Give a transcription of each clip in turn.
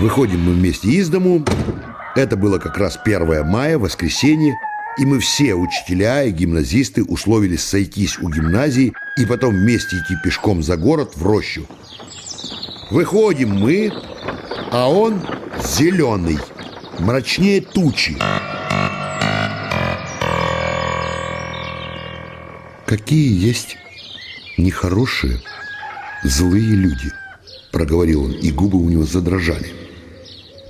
Выходим мы вместе из дому. Это было как раз 1 мая, воскресенье, и мы все, учителя и гимназисты, условились сойтись у гимназии и потом вместе идти пешком за город в рощу. Выходим мы, а он зеленый, мрачнее тучи. Какие есть нехорошие, злые люди, проговорил он, и губы у него задрожали.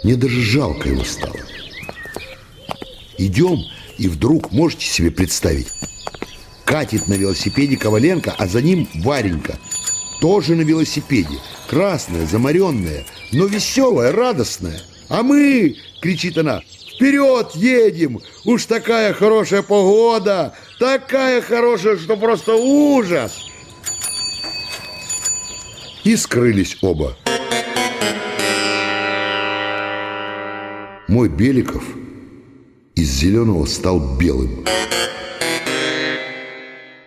Мне даже жалко его стало. Идем, и вдруг, можете себе представить, катит на велосипеде Коваленко, а за ним Варенька, тоже на велосипеде, красная, замаренная, но веселая, радостная. А мы, кричит она, вперед едем, уж такая хорошая погода, такая хорошая, что просто ужас. И скрылись оба. Мой Беликов из зеленого стал белым.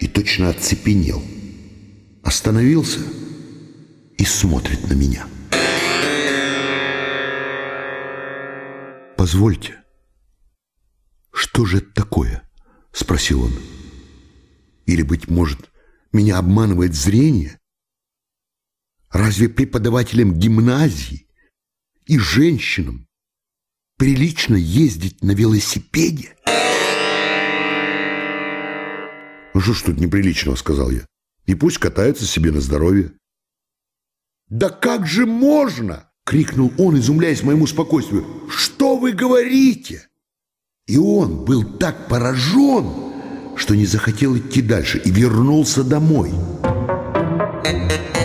И точно оцепенел. Остановился и смотрит на меня. «Позвольте, что же это такое?» — спросил он. «Или, быть может, меня обманывает зрение? Разве преподавателям гимназии и женщинам прилично ездить на велосипеде? «Ну что ж тут неприличного?» — сказал я. «И пусть катаются себе на здоровье». «Да как же можно?» — крикнул он, изумляясь моему спокойствию. «Что вы говорите?» И он был так поражен, что не захотел идти дальше и вернулся домой. на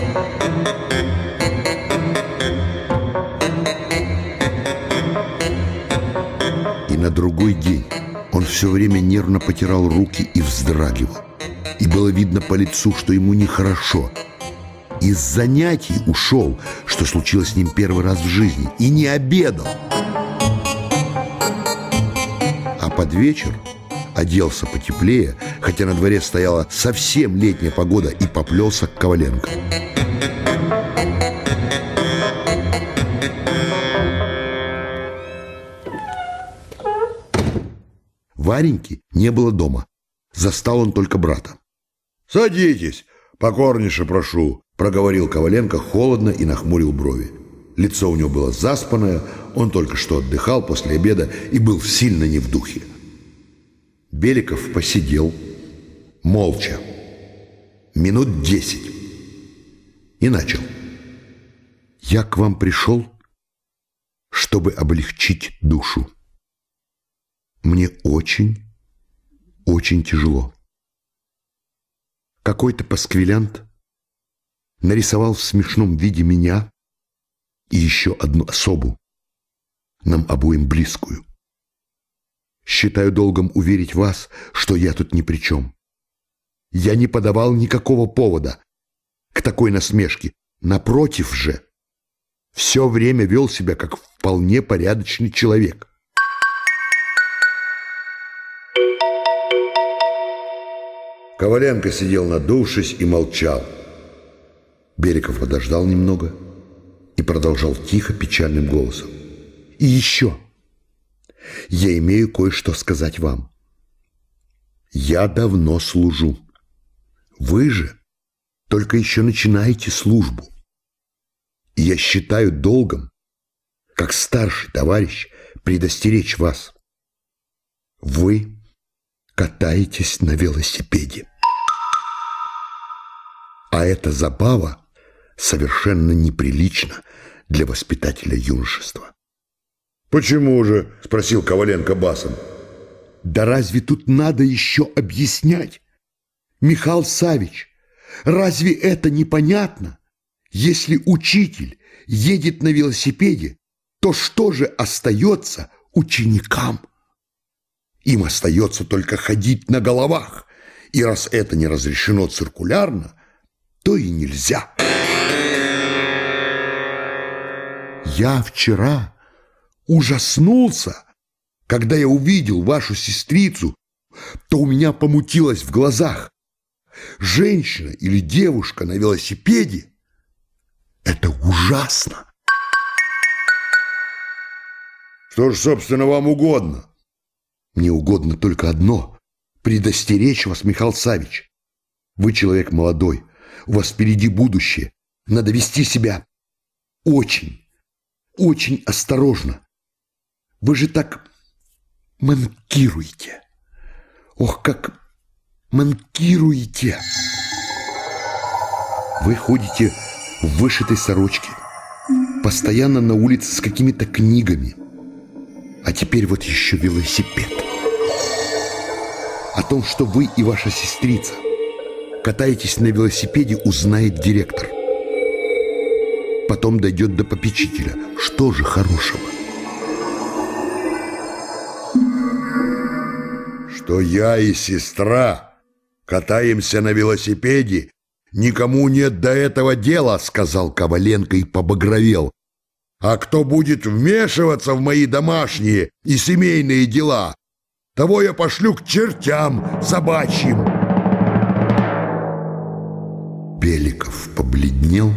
другой день он все время нервно потирал руки и вздрагивал. И было видно по лицу, что ему нехорошо. Из занятий ушел, что случилось с ним первый раз в жизни, и не обедал. А под вечер оделся потеплее, хотя на дворе стояла совсем летняя погода, и поплелся к Коваленко. Вареньки не было дома. Застал он только брата. «Садитесь, покорнейше прошу», — проговорил Коваленко холодно и нахмурил брови. Лицо у него было заспанное, он только что отдыхал после обеда и был сильно не в духе. Беликов посидел, молча, минут десять, и начал. «Я к вам пришел, чтобы облегчить душу. Мне очень, очень тяжело. Какой-то пасквилянт нарисовал в смешном виде меня и еще одну особу, нам обоим близкую. Считаю долгом уверить вас, что я тут ни при чем. Я не подавал никакого повода к такой насмешке. Напротив же, все время вел себя как вполне порядочный человек. Коваленко сидел надувшись и молчал. Береков подождал немного и продолжал тихо, печальным голосом. «И еще я имею кое-что сказать вам. Я давно служу. Вы же только еще начинаете службу. И я считаю долгом, как старший товарищ, предостеречь вас. Вы катаетесь на велосипеде. А эта забава совершенно неприлична для воспитателя юношества. «Почему же?» – спросил Коваленко басом. «Да разве тут надо еще объяснять? Михаил Савич, разве это непонятно? Если учитель едет на велосипеде, то что же остается ученикам?» Им остается только ходить на головах. И раз это не разрешено циркулярно, то и нельзя. Я вчера ужаснулся, когда я увидел вашу сестрицу, то у меня помутилось в глазах. Женщина или девушка на велосипеде – это ужасно. Что ж, собственно, вам угодно? Мне угодно только одно — предостеречь вас, Михаил Савич. Вы человек молодой, у вас впереди будущее. Надо вести себя очень, очень осторожно. Вы же так манкируете. Ох, как манкируете. Вы ходите в вышитой сорочке, постоянно на улице с какими-то книгами. А теперь вот еще велосипед. О том, что вы и ваша сестрица катаетесь на велосипеде, узнает директор. Потом дойдет до попечителя. Что же хорошего? Что я и сестра катаемся на велосипеде «Никому нет до этого дела», — сказал Коваленко и побагровел. «А кто будет вмешиваться в мои домашние и семейные дела, того я пошлю к чертям собачьим». Беликов побледнел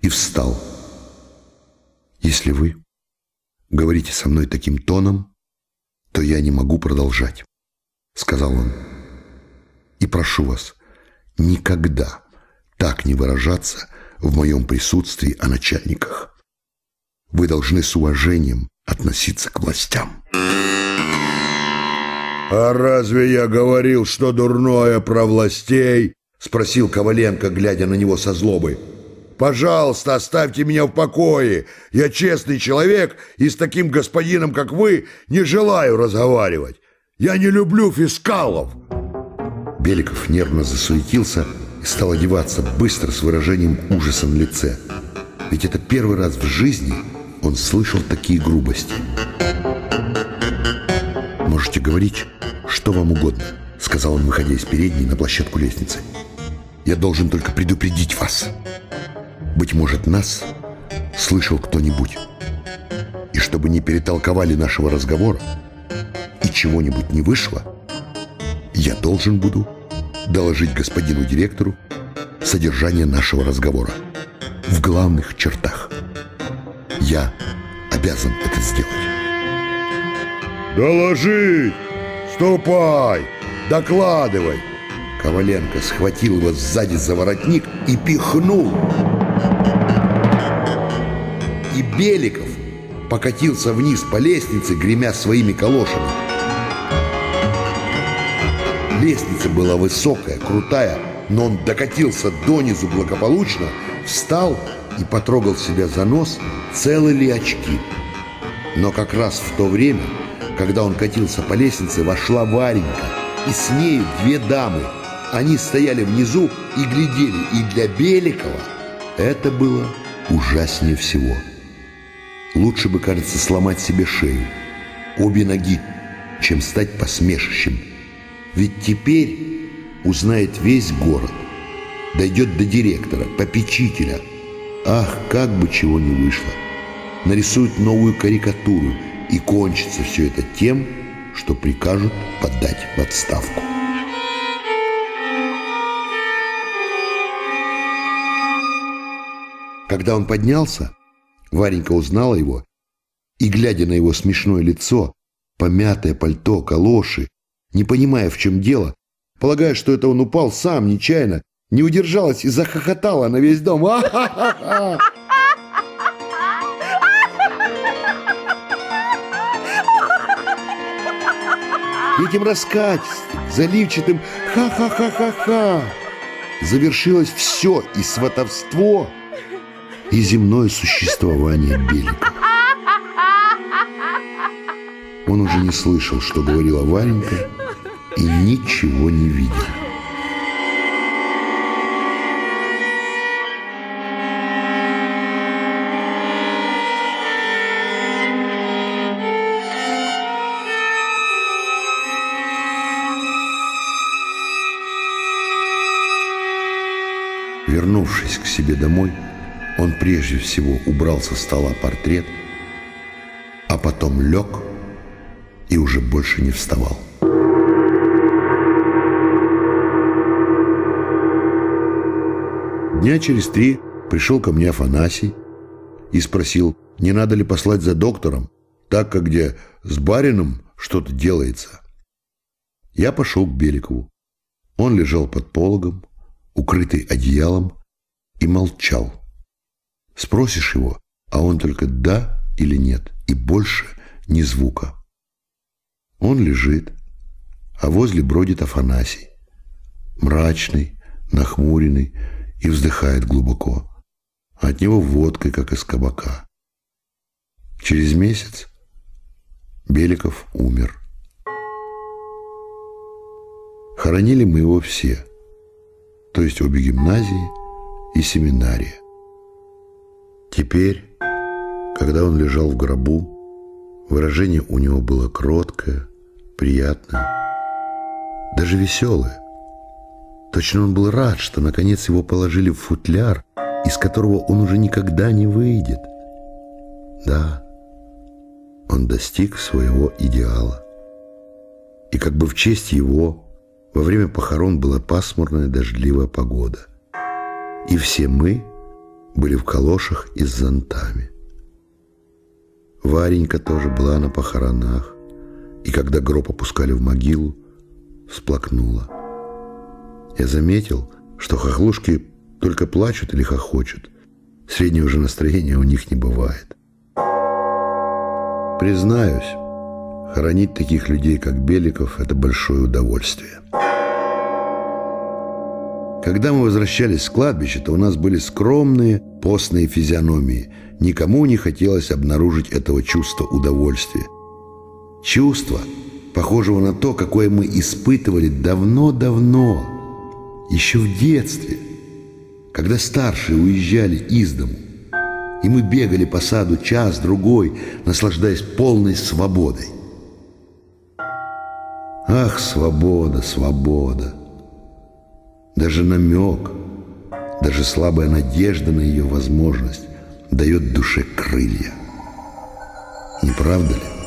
и встал. «Если вы говорите со мной таким тоном, то я не могу продолжать», — сказал он. «И прошу вас, никогда так не выражаться в моем присутствии о начальниках. Вы должны с уважением относиться к властям. «А разве я говорил, что дурное про властей?» — спросил Коваленко, глядя на него со злобой. «Пожалуйста, оставьте меня в покое. Я честный человек и с таким господином, как вы, не желаю разговаривать. Я не люблю фискалов». Беликов нервно засуетился и стал одеваться быстро с выражением ужаса на лице. Ведь это первый раз в жизни он слышал такие грубости. «Можете говорить, что вам угодно», — сказал он, выходя из передней на площадку лестницы. «Я должен только предупредить вас. Быть может, нас слышал кто-нибудь. И чтобы не перетолковали нашего разговора и чего-нибудь не вышло, я должен буду доложить господину директору содержание нашего разговора в главных чертах. Я обязан это сделать. «Доложить! Ступай! Докладывай!» Коваленко схватил его сзади за воротник и пихнул. И Беликов покатился вниз по лестнице, гремя своими калошами. Лестница была высокая, крутая, но он докатился донизу благополучно, встал и потрогал себя за нос, целы ли очки. Но как раз в то время, когда он катился по лестнице, вошла Варенька, и с нею две дамы. Они стояли внизу и глядели, и для Беликова это было ужаснее всего. Лучше бы, кажется, сломать себе шею, обе ноги, чем стать посмешищем ведь теперь узнает весь город, дойдет до директора, попечителя. Ах, как бы чего не вышло. Нарисует новую карикатуру, и кончится все это тем, что прикажут подать в отставку. Когда он поднялся, Варенька узнала его и, глядя на его смешное лицо, помятое пальто, калоши не понимая, в чем дело, полагая, что это он упал сам, нечаянно, не удержалась и захохотала на весь дом. А-ха-ха-ха! Этим раскатистым, заливчатым «ха-ха-ха-ха-ха» завершилось все и сватовство, и земное существование Белика. Он уже не слышал, что говорила Варенька, и ничего не видел. Вернувшись к себе домой, он прежде всего убрал со стола портрет, а потом лег и уже больше не вставал. Дня через три пришел ко мне Афанасий и спросил, не надо ли послать за доктором. так как где с барином что-то делается. Я пошел к Беликову. Он лежал под пологом, укрытый одеялом, и молчал. Спросишь его, а он только «да» или «нет», и больше ни звука. Он лежит, а возле бродит Афанасий, мрачный, нахмуренный и вздыхает глубоко. От него водкой, как из кабака. Через месяц Беликов умер. Хоронили мы его все, то есть обе гимназии и семинария. Теперь, когда он лежал в гробу, выражение у него было кроткое, приятное, даже веселое. Точно он был рад, что наконец его положили в футляр, из которого он уже никогда не выйдет. Да, он достиг своего идеала. И как бы в честь его во время похорон была пасмурная дождливая погода. И все мы были в калошах и с зонтами. Варенька тоже была на похоронах, и когда гроб опускали в могилу, всплакнула. Я заметил, что хохлушки только плачут или хохочут. Среднего же настроения у них не бывает. Признаюсь, хоронить таких людей, как Беликов, это большое удовольствие. Когда мы возвращались с кладбища, то у нас были скромные постные физиономии. Никому не хотелось обнаружить этого чувства удовольствия. Чувство, похожего на то, какое мы испытывали давно-давно, еще в детстве, когда старшие уезжали из дому, и мы бегали по саду час-другой, наслаждаясь полной свободой. Ах, свобода, свобода! Даже намек, даже слабая надежда на ее возможность дает душе крылья. Не правда ли?